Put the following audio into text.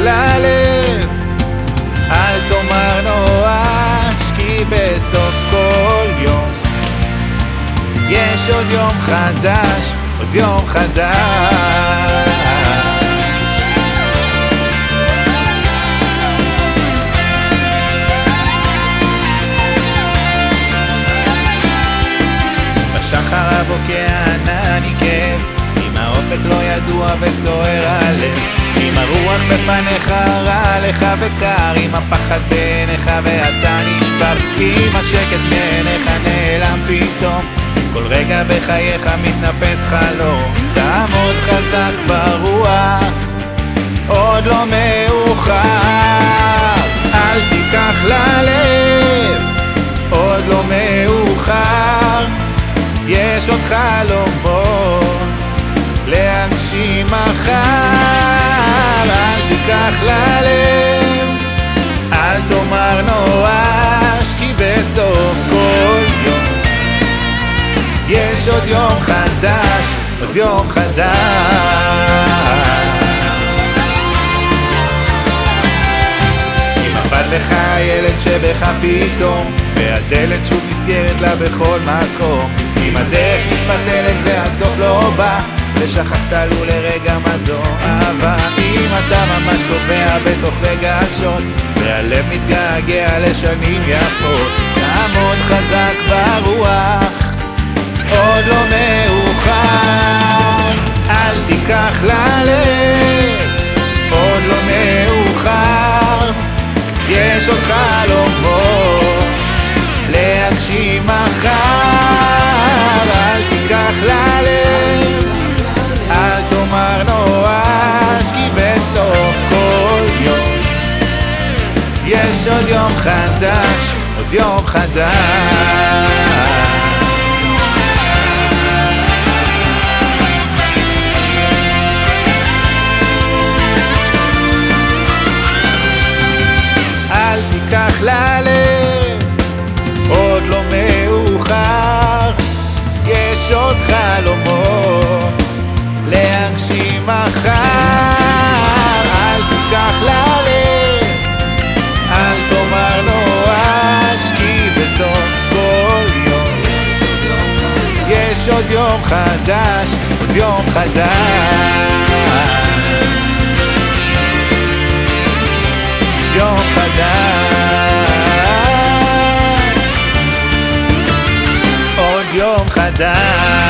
ללב, אל תאמר נואש, כי בסוף כל יום יש עוד יום חדש, עוד יום חדש. בשחר הבוקע ענן עיקב, אם האופק לא ידוע וסוער הלב, אם הרוח בפניך רע לך וקר, אם הפחד בעיניך ואתה נשבר, אם השקט מעיניך נעלם פתאום, כל רגע בחייך מתנפץ חלום, תעמוד חזק ברוח, עוד לא מאוחר, אל תיקח ללב, עוד לא מאוחר, יש עוד חלומות להגשים מחר, אל תיקח ללב, אל תאמר נואש, כי בסוף כל יום יש עוד יום חדש, עוד יום חדש. אם אבד לך הילד שבך פתאום, והדלת שוב נסגרת לה בכל מקום, אם הדרך מתפתלת והסוף לא בא, ושכחת לו לרגע מה זו אהבה, אם אתה ממש קובע בתוך רגשות, והלב מתגעגע לשנים יפות, תעמוד חזק ברוח. עוד לא יש עוד יום חדש, עוד יום חדש. עוד יום חדש, עוד יום חדש. יום חדש, עוד יום חדש.